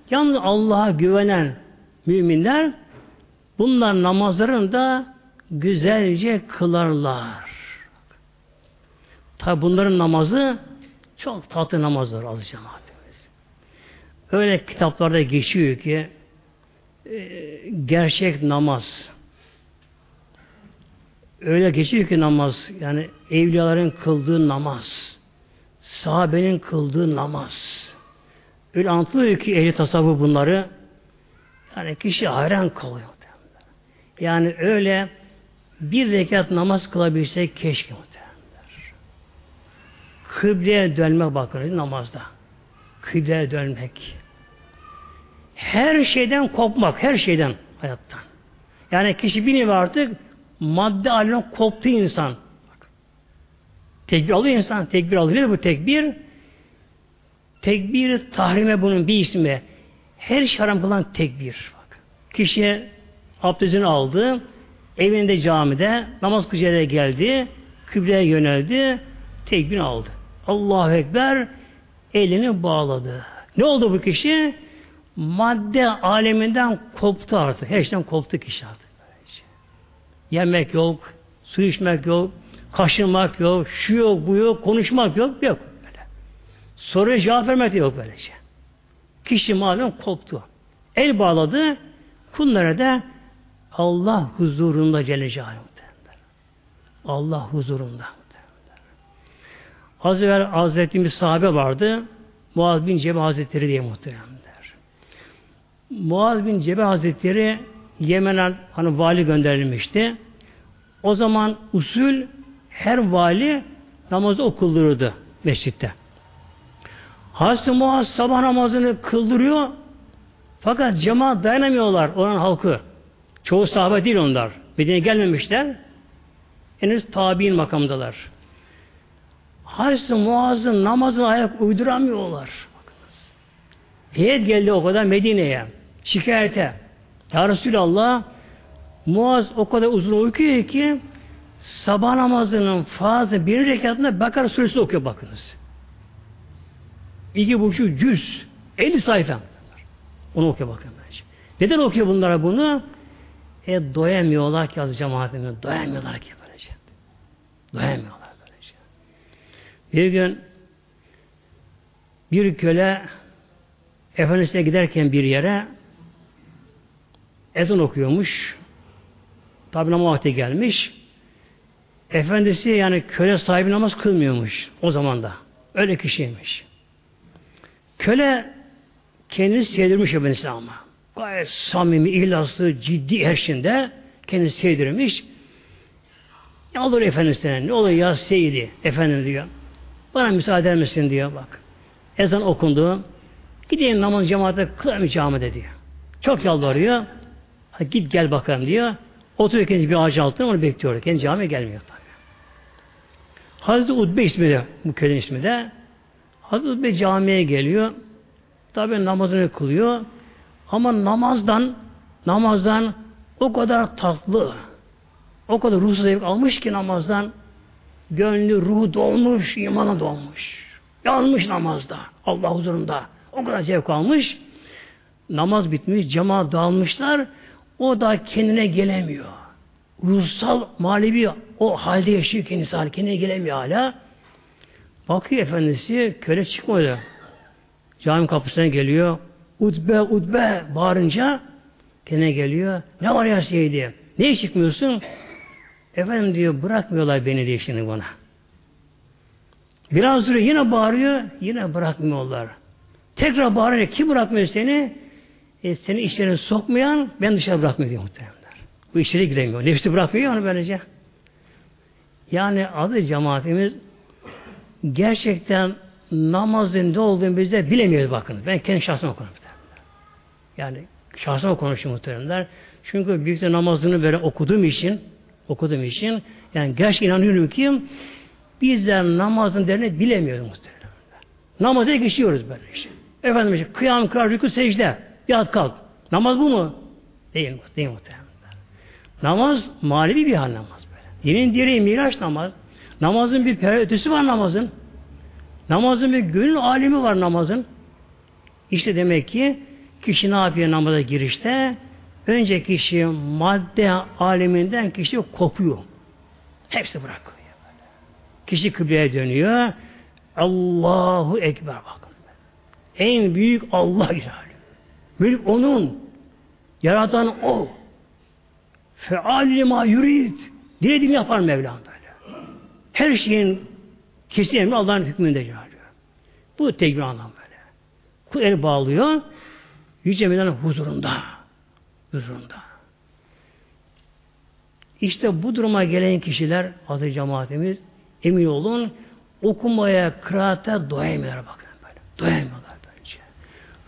[SPEAKER 1] yalnız Allah'a güvenen müminler bunlar namazlarını da güzelce kılarlar. Tabi bunların namazı çok tatlı namazlar az cemaatimiz. Öyle kitaplarda geçiyor ki e, gerçek namaz öyle geçiyor ki namaz. Yani evliyaların kıldığı namaz. Sahabenin kıldığı namaz. Öyle anlatılıyor ki ehli tasavvuf bunları. Yani kişi hayran kalıyor. Yani öyle bir rekat namaz kılabilsek keşke. Kıbleye dönmek bakın namazda. Kıbleye dönmek. Her şeyden kopmak, her şeyden hayattan. Yani kişi bir nevi artık madde haline koptu insan. Tekbir alıyor insan, tekbir alıyor. Nedir bu tekbir? Tekbir tahrime bunun bir ismi. Her şey haram kılan tekbir. Bak. Kişi abdestini aldı, evinde camide namaz kıcaya geldi, kıbleye yöneldi, tekbir aldı. Allahu Ekber elini bağladı. Ne oldu bu kişi? Madde aleminden koptu artık. Her şeyden koptu kişi artık. Yemek yok, su içmek yok, kaşınmak yok, şu yok, bu yok, konuşmak yok, yok. Böyle. Soruya cevap vermek yok böylece. Kişi malum koptu. El bağladı, kullara da Allah huzurunda Celle. Allah huzurunda. Az evvel Hazreti sahabe vardı. Muaz bin Cebe Hazretleri diye muhteremler. Muaz bin Cebe Hazretleri Yemen'e hani vali gönderilmişti. O zaman usul her vali namazı okuldururdu mescitte. Hazreti Muaz sabah namazını kıldırıyor fakat cemaat dayanamıyorlar oranın halkı. Çoğu sahabe değil onlar. Medine'ye gelmemişler. Henüz tabi'in makamdalar. Hazreti Muaz'ın namazına ayak uyduramıyorlar. Bakınız. Heyet geldi o kadar Medine'ye. Şikayete. Ya Resulallah Muaz o kadar uzun uykuyor ki sabah namazının fazla bir rekatında Bakara suresi okuyor bakınız. İki buçuk cüz. 50 sayfa. Onu okuyor bakın. Neden okuyor bunlara bunu? E doyamıyorlar ki az cemaatimiz. Doyamıyorlar ki böylece. Doyamıyorlar böylece. Bir gün bir köle Efendisi'ne giderken bir yere ezan okuyormuş. Tabi namaz gelmiş. Efendisi yani köle sahibi namaz kılmıyormuş o zaman da. Öyle kişiymiş. Köle kendini sevdirmiş Efendisi ama. Gayet samimi, ihlaslı, ciddi her şeyinde kendini sevdirmiş. Ne olur Efendisi'ne, ne olur ya Seyidi, Efendim diyor. Bana müsaade eder misin diyor bak. Ezan okundu. Gideyim namaz cemaate kılamayacağım camide diyor. Çok yalvarıyor. Hadi git gel bakalım diyor. Oturuyor kendi bir ağacın altında onu bekliyor. Kendi camiye gelmiyor tabi. Hazreti Utbe ismi de bu köyün ismi de. Hazreti Utbe camiye geliyor. Tabi namazını kılıyor. Ama namazdan namazdan o kadar tatlı o kadar ruhsuz zevk almış ki namazdan gönlü, ruhu dolmuş, imanı dolmuş. Yanmış namazda. Allah huzurunda. O kadar zevk almış. Namaz bitmiş, cemaat dağılmışlar. O da kendine gelemiyor. Ruhsal, manevi o halde yaşıyor kendisi hali. Kendine gelemiyor hala. Bakıyor efendisi köle çıkmadı. Cami kapısına geliyor. Utbe, utbe bağırınca kendine geliyor. Ne var ya Seydi? Niye çıkmıyorsun? Efendim diyor bırakmıyorlar beni diye şimdi bana. Biraz duruyor yine bağırıyor. Yine bırakmıyorlar. Tekrar bağırıyor. Kim bırakmıyor seni? E, seni işlerine sokmayan ben dışarı bırakmıyor diyor muhtemelenler. Bu işlere giremiyor. Nefsi bırakmıyor onu böylece. Yani adı cemaatimiz gerçekten namazın ne olduğunu bize bilemiyoruz bakın. Ben kendi şahsıma konuşuyorum. Yani şahsıma konuşuyorum muhtemelenler. Çünkü büyük namazını böyle okuduğum için okuduğum için yani gerçekten inanıyorum ki bizler namazın değerini bilemiyoruz muhtemelen. Namaza geçiyoruz böyle işte. Efendim kıyam, kırar, rükû, secde. Yat kalk. Namaz bu mu? Değil, değil muhtemelen. Namaz manevi bir hal namaz böyle. Dinin direği miraç namaz. Namazın bir ötesi var namazın. Namazın bir gönül alemi var namazın. İşte demek ki kişi ne yapıyor namaza girişte? Önce kişi madde aleminden kişi kopuyor. Hepsi bırakıyor. Kişi kıbleye dönüyor. Allahu Ekber bakın. En büyük Allah ilahı. Mülk onun. Yaratan o. Feal ma yurid. Dilediğini yapar Mevlam böyle. Her şeyin kesin emri Allah'ın hükmünde diyor. Bu tek bir anlam böyle. Kul el bağlıyor. Yüce Mevla'nın huzurunda. Huzurunda. İşte bu duruma gelen kişiler adı cemaatimiz emin olun okumaya, kıraate doyamıyorlar bakın böyle. Doyamıyorlar bence.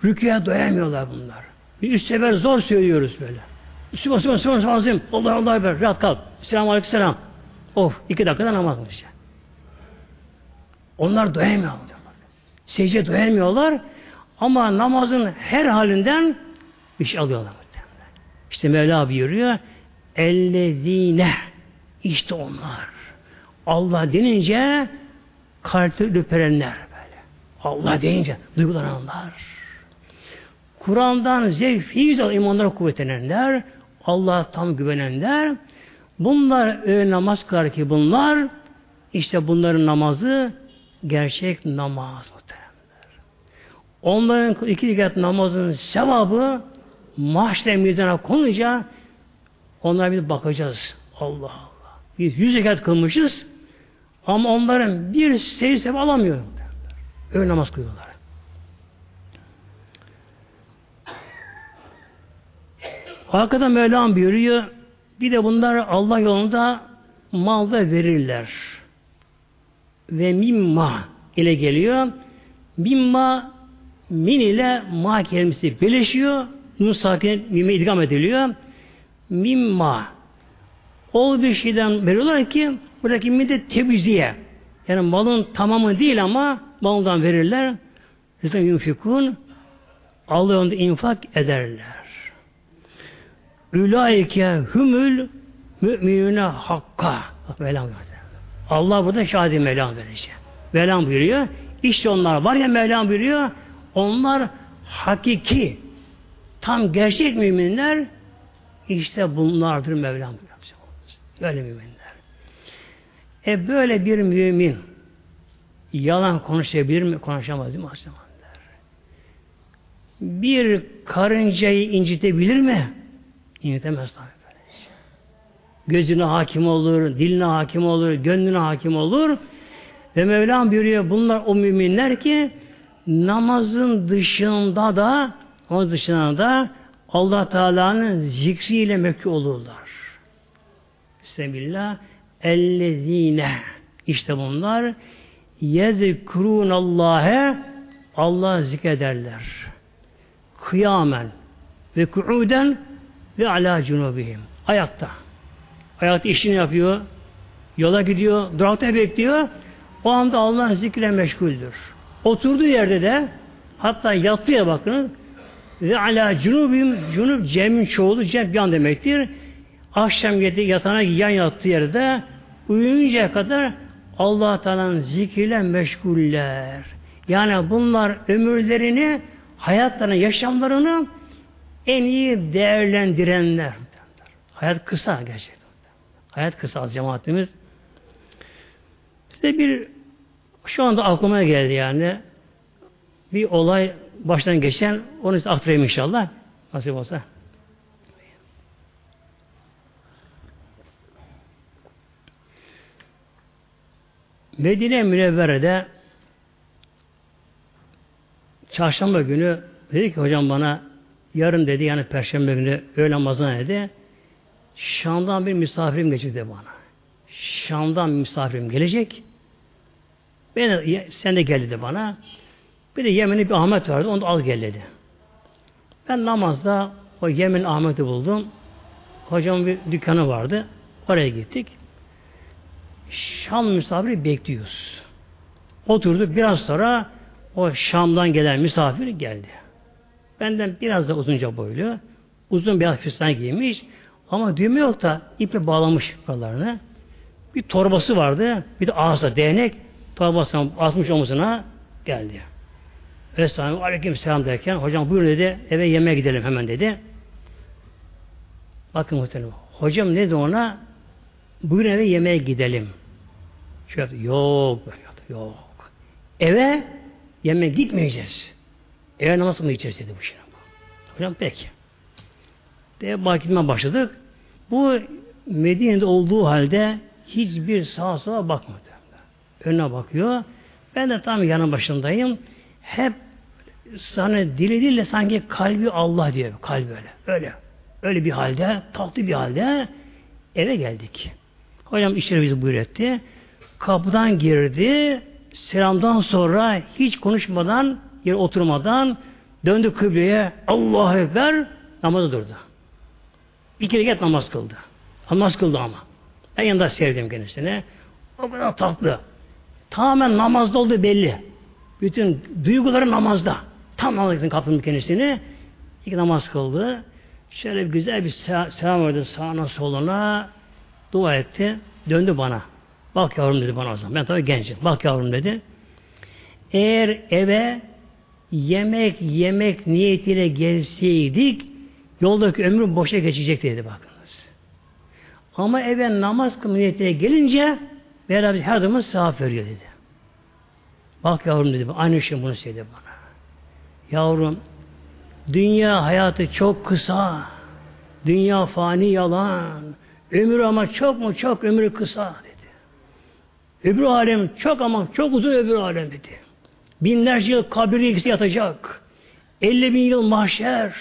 [SPEAKER 1] Rüküye doyamıyorlar bunlar. Bir üst sefer zor söylüyoruz böyle. Sübhan sübhan sübhan sübhan sübhan Allah Allah Ekber. Rahat kalk. Selamun aleyküm selam. Of iki dakikada namaz kılmış. Onlar doyamıyorlar. Secde doyamıyorlar. Ama namazın her halinden bir şey alıyorlar. İşte Mevla buyuruyor. Ellezine işte onlar. Allah denince kalpte ürperenler böyle. Allah deyince duygulananlar. Kur'an'dan zevk, fiiz al imanlara kuvvetlenenler, Allah'a tam güvenenler, bunlar öyle namaz kılar ki bunlar, işte bunların namazı gerçek namaz muhtemelenler. Onların iki rekat namazın sevabı mahşere mizana konunca onlara bir bakacağız. Allah Allah. Biz yüz rekat kılmışız ama onların bir seyir sevabı alamıyor. Öyle namaz kılıyorlar. Arkada Mevlam buyuruyor bir de bunlar Allah yolunda malda verirler. Ve mimma ile geliyor. Mimma min ile ma kelimesi birleşiyor. Nun sakin mime idgam ediliyor. Mimma o bir şeyden veriyorlar ki buradaki midde tebiziye. Yani malın tamamı değil ama malından verirler. Lütfen yunfikun Allah yolunda infak ederler. Ülaike hümül müminüne hakka. Mevlam Allah burada şahidi Mevlam verecek. Mevlam buyuruyor. İşte onlar var ya Mevlam buyuruyor. Onlar hakiki tam gerçek müminler işte bunlardır Mevlam. Böyle müminler. E böyle bir mümin yalan konuşabilir mi? Konuşamaz değil mi? Bir karıncayı incitebilir mi? İnitemez tabi böyle. Gözüne hakim olur, diline hakim olur, gönlüne hakim olur. Ve Mevlam buyuruyor bunlar o müminler ki namazın dışında da o dışında da Allah Teala'nın zikriyle mekki olurlar. Bismillah ellezine işte bunlar yezkurun Allah'e Allah zikrederler. Kıyamen ve kuuden ve ala cunubihim. Ayakta. Ayakta işini yapıyor. Yola gidiyor. Durakta bekliyor. O anda Allah zikre meşguldür. Oturduğu yerde de hatta yattıya bakın ve ala cunubim cunub cemin çoğulu cem yan demektir. Akşam yedi yatağına yan yattığı yerde uyuyuncaya kadar Allah Teala'nın zikriyle meşguller. Yani bunlar ömürlerini, hayatlarını, yaşamlarını en iyi değerlendirenler. Hayat kısa gerçekten. Hayat kısa az cemaatimiz. Size bir şu anda aklıma geldi yani bir olay baştan geçen onu size aktarayım inşallah. Nasip olsa. Medine Münevvere'de çarşamba günü dedi ki hocam bana yarın dedi yani perşembe günü öğle namazına dedi Şam'dan bir misafirim geçti bana. Şam'dan misafirim gelecek. Ben sen de gel dedi bana. Bir de Yemen'de bir Ahmet vardı. Onu da al gel dedi. Ben namazda o Yemen Ahmet'i buldum. Hocamın bir dükkanı vardı. Oraya gittik. Şam misafiri bekliyoruz. Oturduk. Biraz sonra o Şam'dan gelen misafir geldi. Benden biraz da uzunca boylu. Uzun bir füstan giymiş. Ama düğme yok da iple bağlamış buralarını. Bir torbası vardı. Bir de ağızda değnek. Torbasını asmış omuzuna geldi. Vesselam aleyküm selam derken hocam buyurun dedi eve yemeğe gidelim hemen dedi. Bakın muhtemelen. Hocam ne dedi ona? Buyurun eve yemeğe gidelim. Şöyle yok yok. Eve yemeğe gitmeyeceğiz. Eve namaz mı gideceğiz dedi bu şey. Hocam peki. De bakitme başladık. Bu Medine'de olduğu halde hiçbir sağa sola bakmadı. Önüne bakıyor. Ben de tam yanı başındayım. Hep sana dili dille sanki kalbi Allah diyor. Kalbi öyle. Öyle. Öyle bir halde, tatlı bir halde eve geldik. Hocam içeri bizi buyur etti. Kapıdan girdi. Selamdan sonra hiç konuşmadan, yer oturmadan döndü kıbleye. Allahu Ekber namazı durdu. İki rekat namaz kıldı. Namaz kıldı ama. Ben yanında sevdim kendisini. O kadar tatlı. Tamamen namazda olduğu belli. Bütün duyguları namazda. Tam namazda kaptım kendisini. İki namaz kıldı. Şöyle bir güzel bir selam verdi sağına soluna. Dua etti. Döndü bana. Bak yavrum dedi bana o zaman. Ben tabii gencim. Bak yavrum dedi. Eğer eve yemek yemek niyetiyle gelseydik yoldaki ömrü boşa geçecek dedi bakınız. Ama eve namaz kılma niyetiyle gelince Mevla her zaman sevap veriyor dedi. Bak yavrum dedi. Aynı şey bunu söyledi bana. Yavrum dünya hayatı çok kısa. Dünya fani yalan. Ömür ama çok mu çok ömrü kısa dedi. Öbür alem çok ama çok uzun öbür alem dedi. Binlerce yıl kabirde ikisi yatacak. 50 bin yıl mahşer.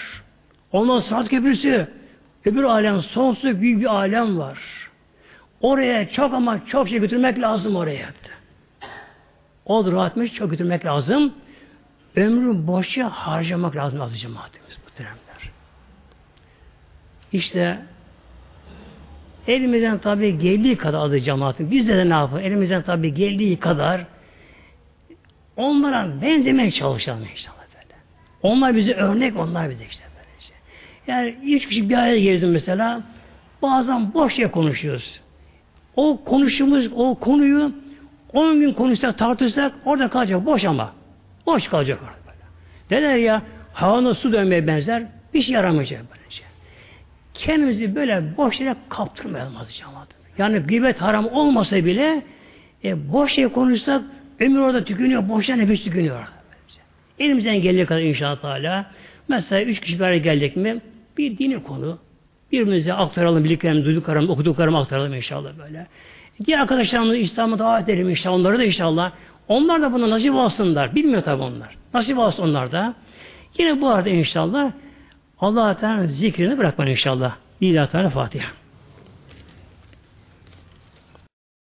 [SPEAKER 1] Ondan sırat köprüsü. Öbür alem sonsuz büyük bir alem var. Oraya çok ama çok şey götürmek lazım oraya. O rahatmış çok götürmek lazım. Ömrü boşa harcamak lazım azı cemaatimiz muhteremler. İşte elimizden tabi geldiği kadar azı cemaatin. Biz de, de ne yapalım? Elimizden tabi geldiği kadar onlara benzemeye çalışalım inşallah böyle. Onlar bize örnek, onlar bize işte böylece. Yani üç kişi bir araya geldim mesela bazen boş şey konuşuyoruz. O konuşumuz, o konuyu 10 gün konuşsak, tartışsak orada kalacak. Boş ama. Boş kalacak orada böyle. Derler ya havana su dönmeye benzer bir şey yaramayacak böylece. Kendimizi böyle boş yere kaptırmayalım azıcık Yani gıybet haram olmasa bile e, boş şey konuşsak ömür orada tükünüyor. Boşta nefes tükünüyor. Böylece. Elimizden geldiği kadar inşallah Teala mesela üç kişi bir geldik mi bir dini konu birbirimize aktaralım, bildiklerimizi, duyduklarımızı, okuduklarımızı aktaralım inşallah böyle. Diğer arkadaşlarımızı İslam'a davet edelim inşallah. Onları da inşallah. Onlar da buna nasip alsınlar. Bilmiyor tabi onlar. Nasip alsın onlar da. Yine bu arada inşallah Allah Teala zikrini bırakmayın inşallah. İlahi Teala Fatiha.